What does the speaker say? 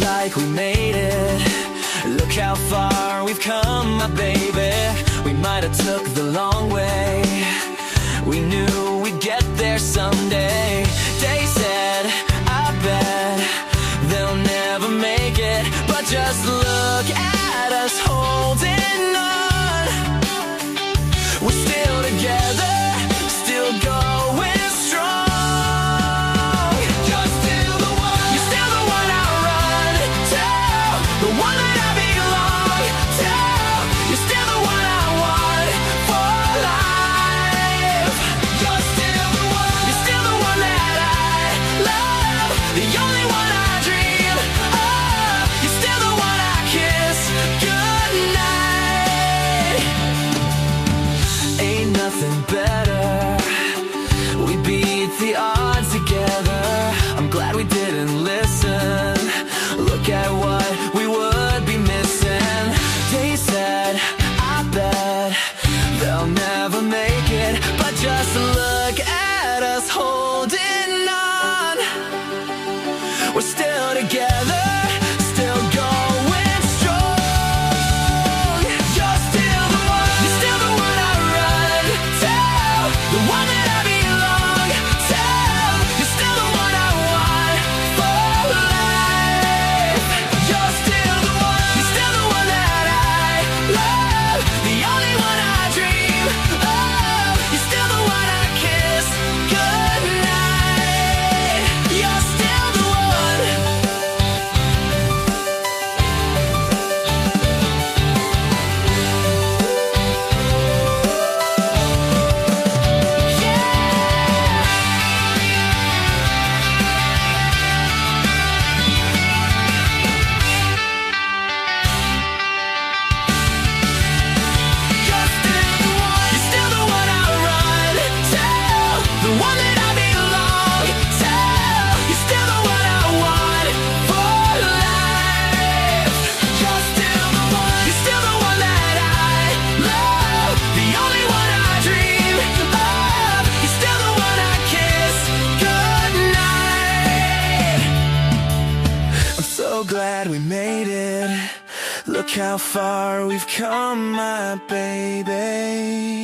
Like we made it. Look how far we've come, my baby. We might have took the long way. We knew we'd get there someday. They said, I bet They'll never make it. But just look at didn't listen. Look at what we would be missing. They said, I bet They'll never make it. But just look at us holding on. We're still together. so glad we made it. Look how far we've come, my baby.